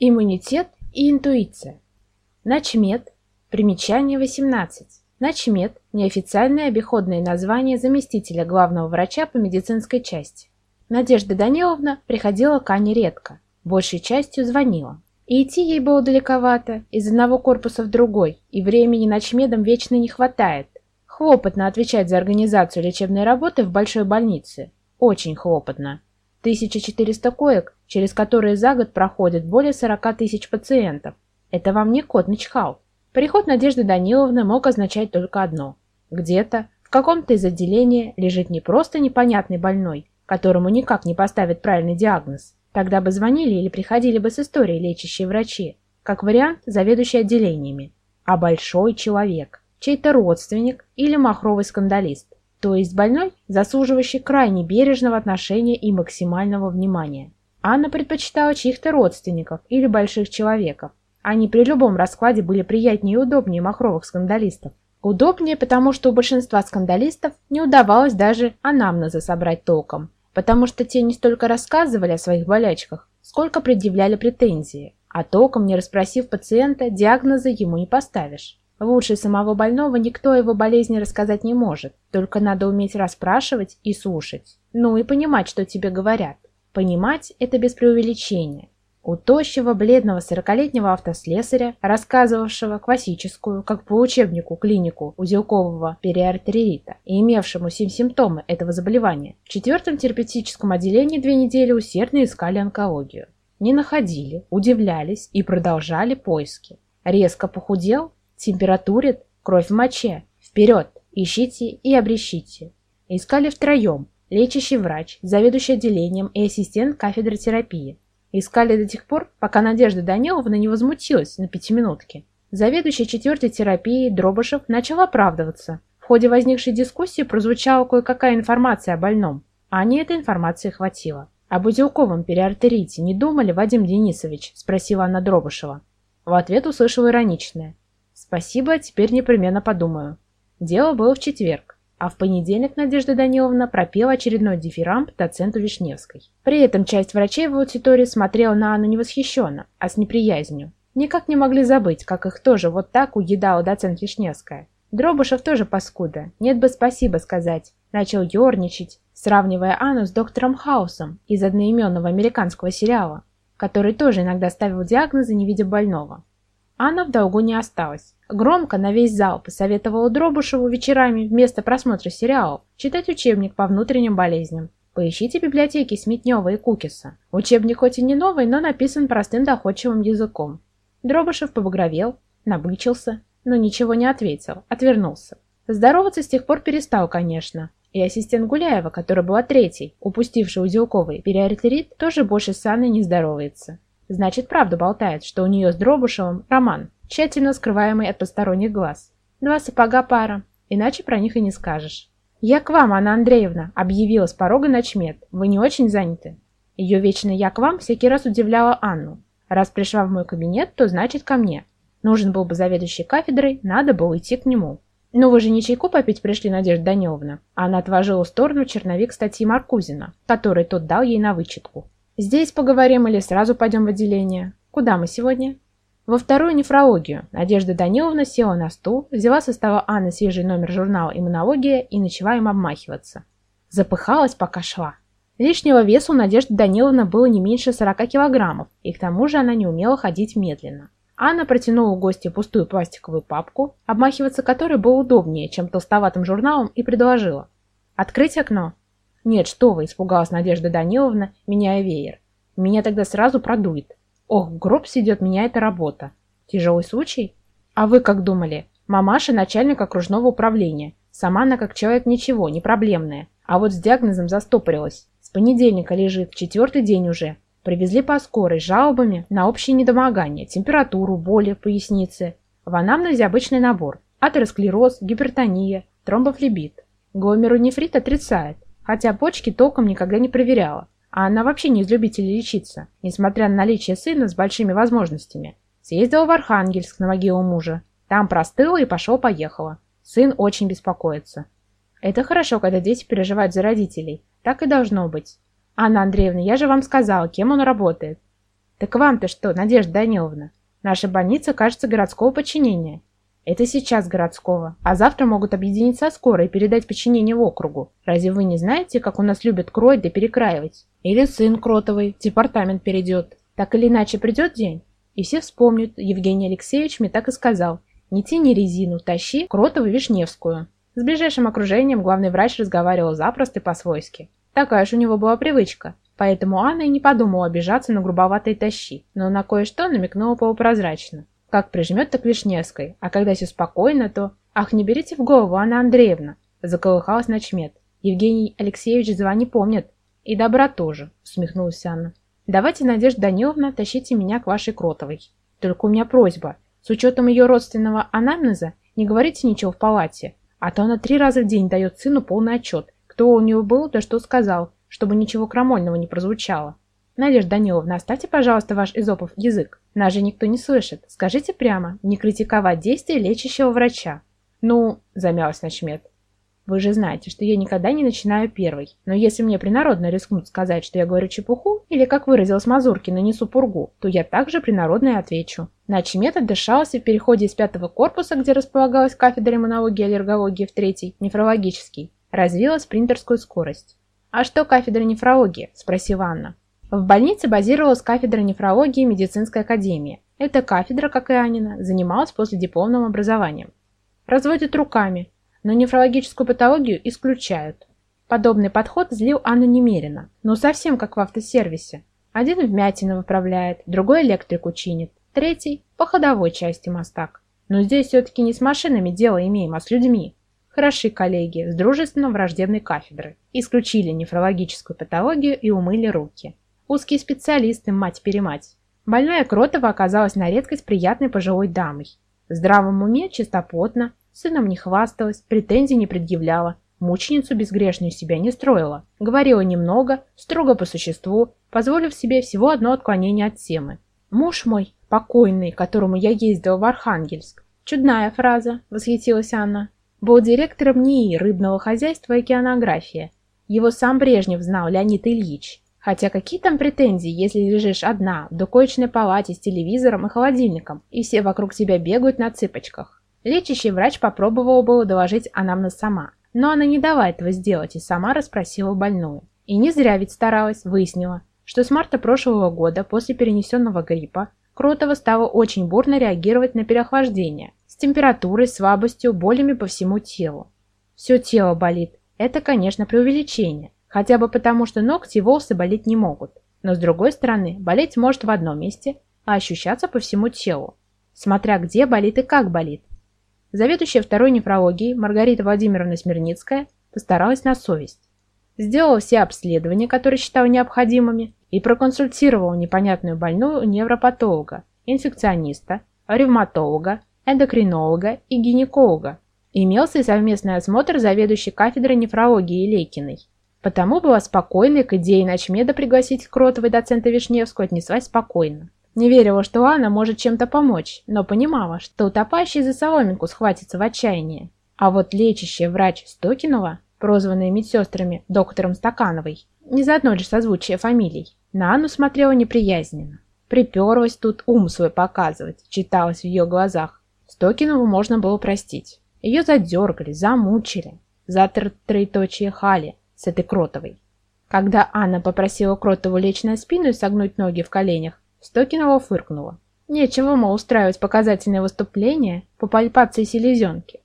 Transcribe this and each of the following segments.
Иммунитет и интуиция. Начмед. Примечание 18. Начмед – неофициальное обиходное название заместителя главного врача по медицинской части. Надежда Даниловна приходила к Ане редко, большей частью звонила. И идти ей было далековато, из одного корпуса в другой, и времени ночмедам вечно не хватает. Хлопотно отвечать за организацию лечебной работы в большой больнице. Очень хлопотно. 1400 коек, через которые за год проходит более 40 тысяч пациентов. Это вам не кот начхал. Приход Надежды Даниловны мог означать только одно. Где-то, в каком-то из отделений лежит не просто непонятный больной, которому никак не поставят правильный диагноз, Тогда бы звонили или приходили бы с историей лечащие врачи, как вариант заведующий отделениями, а большой человек, чей-то родственник или махровый скандалист, то есть больной, заслуживающий крайне бережного отношения и максимального внимания. Анна предпочитала чьих-то родственников или больших человеков. Они при любом раскладе были приятнее и удобнее махровых скандалистов. Удобнее, потому что у большинства скандалистов не удавалось даже анамнеза собрать толком, потому что те не столько рассказывали о своих болячках, сколько предъявляли претензии, а толком не расспросив пациента, диагноза ему не поставишь. Лучше самого больного никто его болезни рассказать не может, только надо уметь расспрашивать и слушать. Ну и понимать, что тебе говорят. Понимать – это без преувеличения. У тощего, бледного сорокалетнего автослесаря, рассказывавшего классическую, как по учебнику, клинику узелкового периартерита и имевшему семь симптомы этого заболевания, в четвертом терапевтическом отделении две недели усердно искали онкологию. Не находили, удивлялись и продолжали поиски. Резко похудел, температурит, кровь в моче. Вперед, ищите и обрещите. Искали втроем, лечащий врач, заведующий отделением и ассистент кафедры терапии. Искали до тех пор, пока Надежда Даниловна не возмутилась на пятиминутке. Заведующий четвертой терапией Дробышев начал оправдываться. В ходе возникшей дискуссии прозвучала кое-какая информация о больном. Ане этой информации хватило. «Об узелковом периартерите не думали, Вадим Денисович?» – спросила она Дробышева. В ответ услышал ироничное. «Спасибо, теперь непременно подумаю». Дело было в четверг а в понедельник Надежда Даниловна пропела очередной дифирамб доценту Вишневской. При этом часть врачей в аудитории смотрела на Анну не восхищенно, а с неприязнью. Никак не могли забыть, как их тоже вот так уедала доцент Вишневская. Дробышев тоже паскуда, нет бы спасибо сказать. Начал ерничать, сравнивая Анну с доктором Хаусом из одноименного американского сериала, который тоже иногда ставил диагнозы, не видя больного. Анна в долгу не осталась. Громко на весь зал посоветовала Дробушеву вечерами вместо просмотра сериалов читать учебник по внутренним болезням. Поищите библиотеки Сметнева и Кукиса. Учебник хоть и не новый, но написан простым доходчивым языком. Дробышев побагровел, набычился, но ничего не ответил, отвернулся. Здороваться с тех пор перестал, конечно. И ассистент Гуляева, которая была третьей, упустивший узелковый периартерит, тоже больше с Анной не здоровается. Значит, правду болтает, что у нее с Дробушевым роман, тщательно скрываемый от посторонних глаз. Два сапога пара, иначе про них и не скажешь. «Я к вам, Анна Андреевна», — объявила с порога ночмед. «Вы не очень заняты?» Ее вечное «я к вам» всякий раз удивляло Анну. Раз пришла в мой кабинет, то значит ко мне. Нужен был бы заведующий кафедрой, надо было идти к нему. «Но вы же не чайку попить пришли, Надежда Даниловна?» Она отложила в сторону черновик статьи Маркузина, который тот дал ей на вычетку. Здесь поговорим или сразу пойдем в отделение? Куда мы сегодня? Во вторую нефрологию Надежда Даниловна села на стул, взяла со стола Анны свежий номер журнала «Иммунология» и начала им обмахиваться. Запыхалась, пока шла. Лишнего веса у Надежды Даниловны было не меньше 40 килограммов, и к тому же она не умела ходить медленно. Анна протянула гостю пустую пластиковую папку, обмахиваться которой было удобнее, чем толстоватым журналом, и предложила. «Открыть окно?» «Нет, что вы!» – испугалась Надежда Даниловна, меняя веер. «Меня тогда сразу продует. Ох, гроб сидет меня эта работа. Тяжелый случай? А вы как думали? Мамаша – начальник окружного управления. Сама она как человек ничего, не проблемная. А вот с диагнозом застопорилась. С понедельника лежит, четвертый день уже. Привезли по скорой, жалобами на общее недомогание, температуру, боли в пояснице. В анамнезе обычный набор. Атеросклероз, гипертония, тромбофлебит. Гломерулонефрит отрицает хотя почки толком никогда не проверяла. А она вообще не из любителей лечиться, несмотря на наличие сына с большими возможностями. Съездила в Архангельск на могилу мужа. Там простыла и пошел-поехала. Сын очень беспокоится. Это хорошо, когда дети переживают за родителей. Так и должно быть. Анна Андреевна, я же вам сказала, кем он работает. Так вам-то что, Надежда Даниловна? Наша больница, кажется, городского подчинения. Это сейчас городского, а завтра могут объединиться со скорой и передать подчинение в округу. Разве вы не знаете, как у нас любят кроить да перекраивать? Или сын Кротовый в департамент перейдет. Так или иначе придет день, и все вспомнят, Евгений Алексеевич мне так и сказал. Не тяни резину, тащи Кротову Вишневскую. С ближайшим окружением главный врач разговаривал запросто и по-свойски. Такая же у него была привычка. Поэтому Анна и не подумала обижаться на грубоватые тащи, но на кое-что намекнула полупрозрачно. Как прижмет, так Вишневской, а когда все спокойно, то... Ах, не берите в голову, Анна Андреевна! Заколыхалась начмет. Евгений Алексеевич звона не помнит. И добра тоже, усмехнулась Анна. Давайте, Надежда Даниловна, тащите меня к вашей Кротовой. Только у меня просьба. С учетом ее родственного анамнеза, не говорите ничего в палате, а то она три раза в день дает сыну полный отчет, кто у него был, да что сказал, чтобы ничего крамольного не прозвучало. Надежда Даниловна, оставьте, пожалуйста, ваш изопов язык. Нас же никто не слышит. Скажите прямо, не критиковать действия лечащего врача. Ну, замялась Начмет. Вы же знаете, что я никогда не начинаю первой. Но если мне принародно рискнут сказать, что я говорю чепуху, или, как выразилась Мазуркина, несу пургу, то я также принародно и отвечу. Начмет отдышался в переходе из пятого корпуса, где располагалась кафедра иммунологии и аллергологии в третий, нефрологический, развила спринтерскую скорость. «А что кафедра нефрологии?» – спросила Анна. В больнице базировалась кафедра нефрологии медицинской академии. Эта кафедра, как и Анина, занималась после дипломным образованием. Разводят руками, но нефрологическую патологию исключают. Подобный подход злил Анну немерено, но совсем как в автосервисе. Один вмятины выправляет, другой электрику чинит, третий по ходовой части мостак. Но здесь все-таки не с машинами дело имеем, а с людьми. Хороши коллеги с дружественно-враждебной кафедры. Исключили нефрологическую патологию и умыли руки. Узкие специалисты, мать-перемать. Больная Кротова оказалась на редкость приятной пожилой дамой. В здравом уме, чистопотно, сыном не хвасталась, претензий не предъявляла, мученицу безгрешную себя не строила, говорила немного, строго по существу, позволив себе всего одно отклонение от темы. «Муж мой, покойный, которому я ездила в Архангельск». Чудная фраза, восхитилась Анна. Был директором НИИ рыбного хозяйства и океанографии. Его сам Брежнев знал, Леонид Ильич. Хотя какие там претензии, если лежишь одна, в докоечной палате с телевизором и холодильником, и все вокруг тебя бегают на цыпочках. Лечащий врач попробовал было доложить анамнез сама, но она не дала этого сделать и сама расспросила больную. И не зря ведь старалась, выяснила, что с марта прошлого года, после перенесенного гриппа, Кротова стала очень бурно реагировать на переохлаждение, с температурой, слабостью, болями по всему телу. Все тело болит, это, конечно, преувеличение, Хотя бы потому, что ногти и волосы болеть не могут. Но с другой стороны, болеть может в одном месте, а ощущаться по всему телу. Смотря где болит и как болит. Заведующая второй нефрологией Маргарита Владимировна Смирницкая постаралась на совесть. Сделала все обследования, которые считала необходимыми, и проконсультировала непонятную больную невропатолога, инфекциониста, ревматолога, эндокринолога и гинеколога. Имелся и совместный осмотр заведующей кафедрой нефрологии Лейкиной. Потому была спокойной к идее Ночмеда пригласить Кротовой доцента Вишневскую отнеслась спокойно. Не верила, что Анна может чем-то помочь, но понимала, что утопающий за соломинку схватится в отчаянии. А вот лечащий врач Стокинова, прозванная медсестрами доктором Стакановой, не заодно лишь созвучие фамилий, на Анну смотрела неприязненно. Приперлась тут ум свой показывать, читалось в ее глазах. Стокинову можно было простить. Ее задергали, замучили, за троеточие хали, с этой Кротовой. Когда Анна попросила Кротову лечь на спину и согнуть ноги в коленях, Стокинова фыркнула. Нечего, мол, устраивать показательное выступление по пальпации селезенки.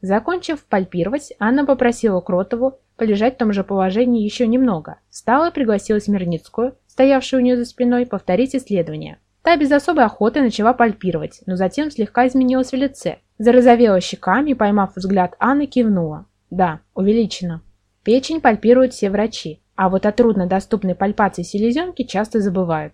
Закончив пальпировать, Анна попросила Кротову полежать в том же положении еще немного. Встала и пригласила Смирницкую, стоявшую у нее за спиной, повторить исследование. Та без особой охоты начала пальпировать, но затем слегка изменилась в лице. Зарозовела щеками и, поймав взгляд Анны, кивнула. Да, увеличено. Печень пальпируют все врачи, а вот о труднодоступной пальпации селезенки часто забывают.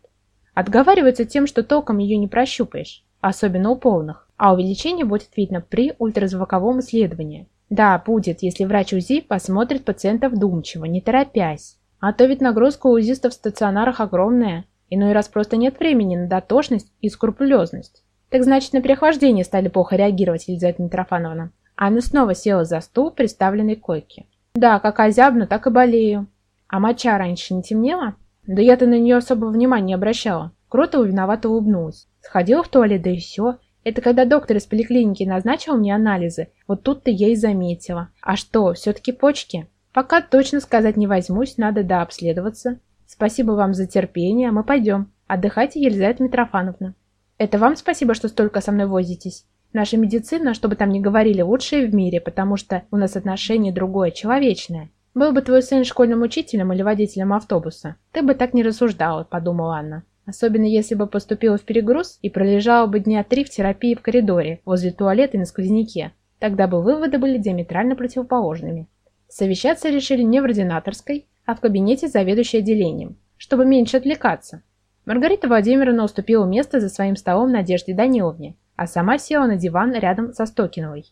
Отговариваются тем, что толком ее не прощупаешь, особенно у полных, а увеличение будет видно при ультразвуковом исследовании. Да, будет, если врач УЗИ посмотрит пациента вдумчиво, не торопясь. А то ведь нагрузка у УЗИстов в стационарах огромная. Иной раз просто нет времени на дотошность и скрупулезность. Так значит, на переохлаждение стали плохо реагировать, Елизавета Митрофановна. Анна снова села за стул, приставленной койке. Да, как озябну, так и болею. А моча раньше не темнела? Да я-то на нее особого внимания не обращала. Кротова виновато улыбнулась. Сходила в туалет, да и все. Это когда доктор из поликлиники назначил мне анализы, вот тут-то я и заметила. А что, все-таки почки? Пока точно сказать не возьмусь, надо дообследоваться. Спасибо вам за терпение, мы пойдем. Отдыхайте, Елизавета Митрофановна. Это вам спасибо, что столько со мной возитесь. Наша медицина, чтобы там ни говорили, лучшая в мире, потому что у нас отношение другое, человечное. Был бы твой сын школьным учителем или водителем автобуса, ты бы так не рассуждала, подумала Анна. Особенно если бы поступила в перегруз и пролежала бы дня три в терапии в коридоре, возле туалета и на сквозняке. Тогда бы выводы были диаметрально противоположными. Совещаться решили не в ординаторской, а в кабинете заведующей отделением, чтобы меньше отвлекаться. Маргарита Владимировна уступила место за своим столом Надежде Даниловне, а сама села на диван рядом со Стокиновой.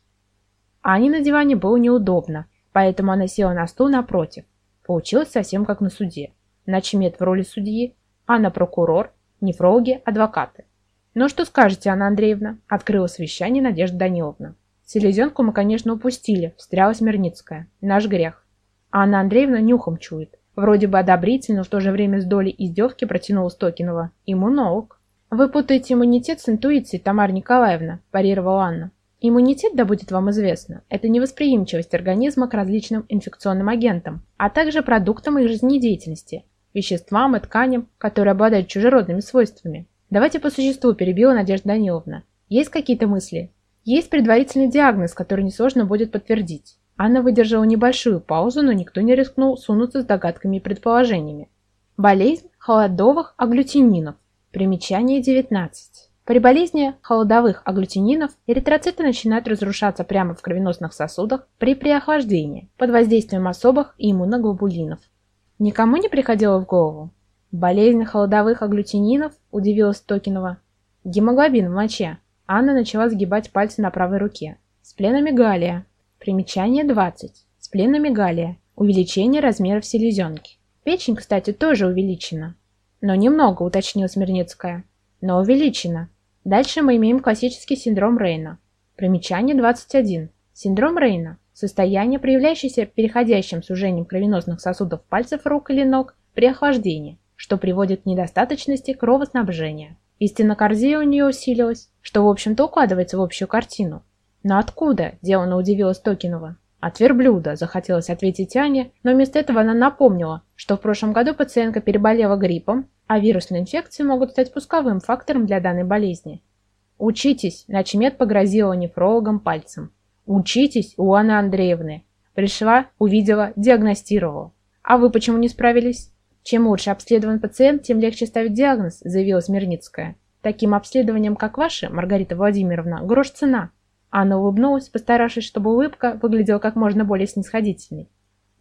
Ане на диване было неудобно, поэтому она села на стул напротив. Получилось совсем как на суде. Начмет в роли судьи, Анна прокурор, нефрологи, адвокаты. «Ну что скажете, Анна Андреевна?» – открыла совещание Надежда Даниловна. «Селезенку мы, конечно, упустили», – встряла Смирницкая. «Наш грех». Анна Андреевна нюхом чует. Вроде бы одобрительно, в то же время с долей издевки протянула Стокинова. Иммунолог. «Вы путаете иммунитет с интуицией, Тамара Николаевна», – парировала Анна. Иммунитет, да будет вам известно, это невосприимчивость организма к различным инфекционным агентам, а также продуктам их жизнедеятельности, веществам и тканям, которые обладают чужеродными свойствами. Давайте по существу, перебила Надежда Даниловна. Есть какие-то мысли? Есть предварительный диагноз, который несложно будет подтвердить. Анна выдержала небольшую паузу, но никто не рискнул сунуться с догадками и предположениями. Болезнь холодовых агглютининов. Примечание 19. При болезни холодовых агглютининов эритроциты начинают разрушаться прямо в кровеносных сосудах при преохлаждении под воздействием особых иммуноглобулинов. Никому не приходило в голову? Болезнь холодовых агглютининов, удивилась Токинова. Гемоглобин в моче. Анна начала сгибать пальцы на правой руке. Спленомегалия. Примечание 20. Спленомегалия. Увеличение размеров селезенки. Печень, кстати, тоже увеличена. Но немного, уточнила Смирницкая. Но увеличена. Дальше мы имеем классический синдром Рейна. Примечание 21. Синдром Рейна Состояние, проявляющееся переходящим сужением кровеносных сосудов пальцев рук или ног при охлаждении, что приводит к недостаточности кровоснабжения. Истинокардия у нее усилилась, что, в общем-то, укладывается в общую картину. Но откуда? Делано удивилась Токинова. От верблюда, захотелось ответить Ане, но вместо этого она напомнила, что в прошлом году пациентка переболела гриппом, а вирусные инфекции могут стать пусковым фактором для данной болезни. «Учитесь», – начмет погрозила нефрологом пальцем. Учитесь у Анны Андреевны. Пришла, увидела, диагностировала. А вы почему не справились? Чем лучше обследован пациент, тем легче ставить диагноз, заявила Смирницкая. Таким обследованием, как ваше, Маргарита Владимировна, грош цена. Анна улыбнулась, постаравшись, чтобы улыбка выглядела как можно более снисходительной.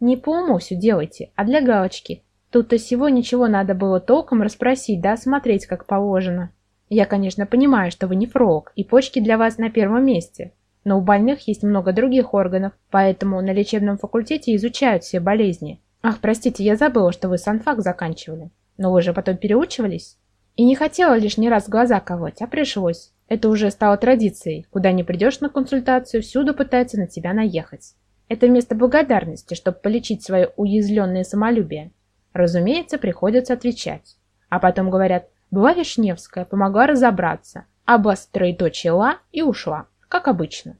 Не по уму все делайте, а для галочки. Тут-то всего ничего надо было толком расспросить, да осмотреть как положено. Я, конечно, понимаю, что вы не фрог, и почки для вас на первом месте. Но у больных есть много других органов, поэтому на лечебном факультете изучают все болезни. Ах, простите, я забыла, что вы санфак заканчивали. Но вы же потом переучивались? И не хотела лишний раз глаза колоть, а пришлось. Это уже стало традицией. Куда не придешь на консультацию, всюду пытаются на тебя наехать. Это вместо благодарности, чтобы полечить свое уязвленное самолюбие. Разумеется, приходится отвечать. А потом говорят, была Вишневская, помогла разобраться, обострой точила и ушла как обычно.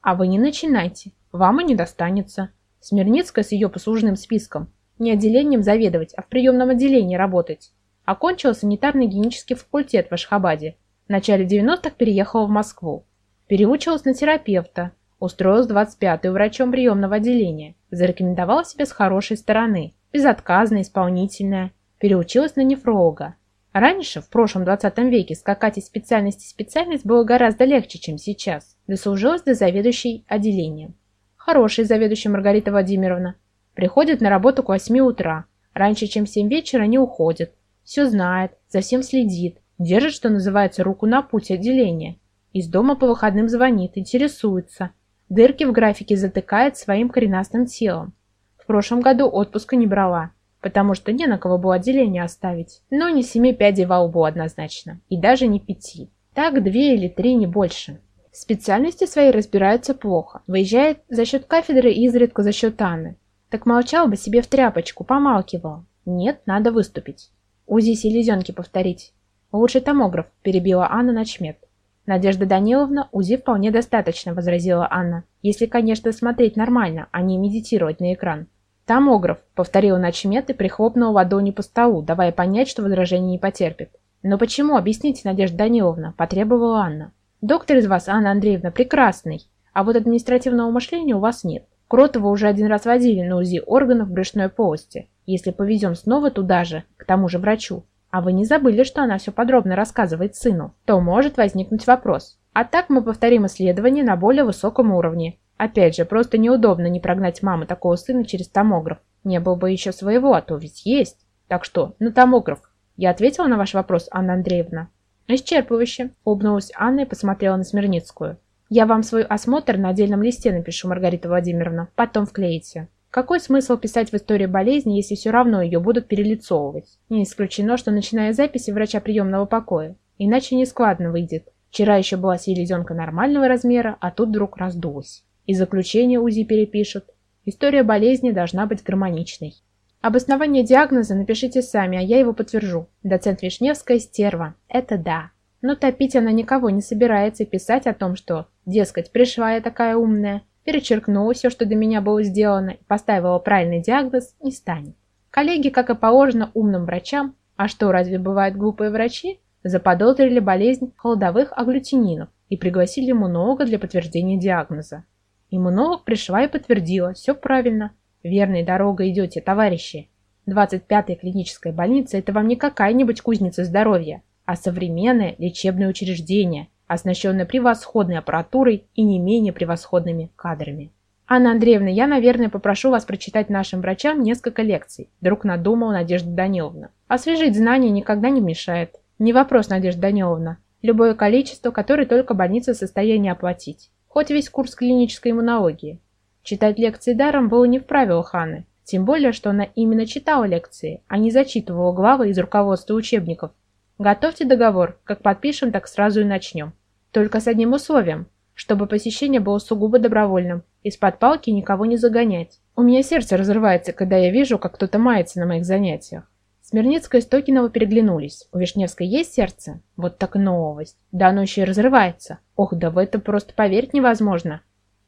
А вы не начинайте, вам и не достанется. Смирницкая с ее послужным списком. Не отделением заведовать, а в приемном отделении работать. Окончила санитарно-гигиенический факультет в Ашхабаде. В начале 90-х переехала в Москву. Переучилась на терапевта. Устроилась 25-й врачом приемного отделения. Зарекомендовала себя с хорошей стороны. Безотказная, исполнительная. Переучилась на нефролога. Раньше, в прошлом 20 веке, скакать из специальности в специальность было гораздо легче, чем сейчас. Дослужилась до заведующей отделением. Хорошая заведующая Маргарита Владимировна. Приходит на работу к 8 утра. Раньше, чем в 7 вечера, не уходит. Все знает, за всем следит. Держит, что называется, руку на путь отделения. Из дома по выходным звонит, интересуется. Дырки в графике затыкает своим коренастым телом. В прошлом году отпуска не брала потому что не на кого было отделение оставить. Но не семи пядей во лбу однозначно, и даже не пяти. Так две или три, не больше. Специальности своей разбирается плохо, выезжает за счет кафедры и изредка за счет Анны. Так молчал бы себе в тряпочку, помалкивал. Нет, надо выступить. УЗИ селезенки повторить. «Лучше томограф», – перебила Анна Начмет. «Надежда Даниловна, УЗИ вполне достаточно», – возразила Анна. «Если, конечно, смотреть нормально, а не медитировать на экран». «Томограф», – повторила Начмет и прихлопнула ладони по столу, давая понять, что возражение не потерпит. «Но почему? Объясните, Надежда Даниловна», – потребовала Анна. «Доктор из вас, Анна Андреевна, прекрасный, а вот административного мышления у вас нет. Кротова уже один раз водили на УЗИ органов брюшной полости. Если повезем снова туда же, к тому же врачу, а вы не забыли, что она все подробно рассказывает сыну, то может возникнуть вопрос. А так мы повторим исследование на более высоком уровне. Опять же, просто неудобно не прогнать маму такого сына через томограф. Не было бы еще своего, а то ведь есть. Так что, на томограф. Я ответила на ваш вопрос, Анна Андреевна? Исчерпывающе. Улыбнулась Анна и посмотрела на Смирницкую. Я вам свой осмотр на отдельном листе напишу, Маргарита Владимировна. Потом вклеите. Какой смысл писать в истории болезни, если все равно ее будут перелицовывать? Не исключено, что начиная записи врача приемного покоя. Иначе нескладно выйдет. Вчера еще была селезенка нормального размера, а тут вдруг раздулась. И заключение УЗИ перепишут. История болезни должна быть гармоничной. Обоснование диагноза напишите сами, а я его подтвержу. Доцент Вишневская стерва. Это да. Но топить она никого не собирается писать о том, что, дескать, пришла я такая умная, перечеркнула все, что до меня было сделано, и поставила правильный диагноз, не станет. Коллеги, как и положено умным врачам, а что, разве бывают глупые врачи, заподозрили болезнь холодовых агглютининов и пригласили иммунолога для подтверждения диагноза. Иммунолог пришла и подтвердила, все правильно. Верной дорогой идете, товарищи. 25-я клиническая больница – это вам не какая-нибудь кузница здоровья, а современное лечебное учреждение – оснащенная превосходной аппаратурой и не менее превосходными кадрами. Анна Андреевна, я, наверное, попрошу вас прочитать нашим врачам несколько лекций. Вдруг надумала Надежда Даниловна. Освежить знания никогда не мешает. Не вопрос, Надежда Даниловна. Любое количество, которое только больница в состоянии оплатить. Хоть весь курс клинической иммунологии. Читать лекции даром было не в правилах Анны. Тем более, что она именно читала лекции, а не зачитывала главы из руководства учебников. Готовьте договор. Как подпишем, так сразу и начнем. Только с одним условием, чтобы посещение было сугубо добровольным, из-под палки никого не загонять. У меня сердце разрывается, когда я вижу, как кто-то мается на моих занятиях. Смирницкая и Стокинова переглянулись. У Вишневской есть сердце? Вот так новость. Да оно еще и разрывается. Ох, да в это просто поверить невозможно.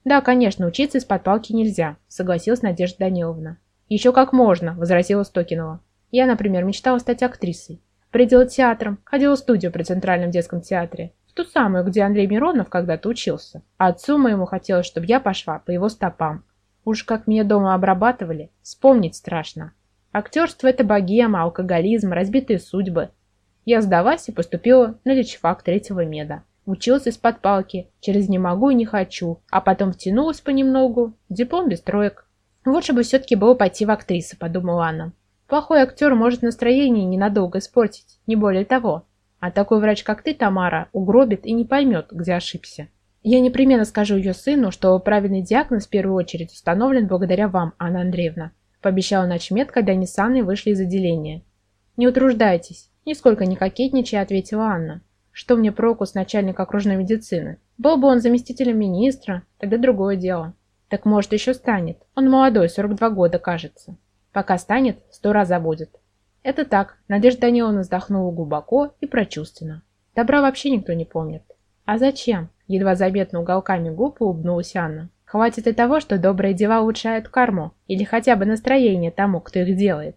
Да, конечно, учиться из-под палки нельзя, согласилась Надежда Даниловна. Еще как можно, возразила Стокинова. Я, например, мечтала стать актрисой. Предела театром, ходила в студию при Центральном детском театре. Ту самую, где Андрей Миронов когда-то учился. А отцу моему хотелось, чтобы я пошла по его стопам. Уж как меня дома обрабатывали, вспомнить страшно. Актерство – это богема, алкоголизм, разбитые судьбы. Я сдалась и поступила на лечфак третьего меда. Училась из-под палки, через «не могу» и «не хочу», а потом втянулась понемногу, диплом без троек. Лучше бы все-таки было пойти в актрисы, подумала Анна. Плохой актер может настроение ненадолго испортить, не более того. А такой врач, как ты, Тамара, угробит и не поймет, где ошибся. Я непременно скажу ее сыну, что правильный диагноз в первую очередь установлен благодаря вам, Анна Андреевна, пообещала начмет, когда они с Анной вышли из отделения. Не утруждайтесь, нисколько не кокетничая, ответила Анна. Что мне проку с начальника окружной медицины? Был бы он заместителем министра, тогда другое дело. Так может еще станет. Он молодой, 42 года, кажется. Пока станет, сто раз забудет. Это так, Надежда Даниловна вздохнула глубоко и прочувственно. Добра вообще никто не помнит. А зачем? Едва заметно уголками губ улыбнулась Анна. Хватит и того, что добрые дела улучшают карму, или хотя бы настроение тому, кто их делает.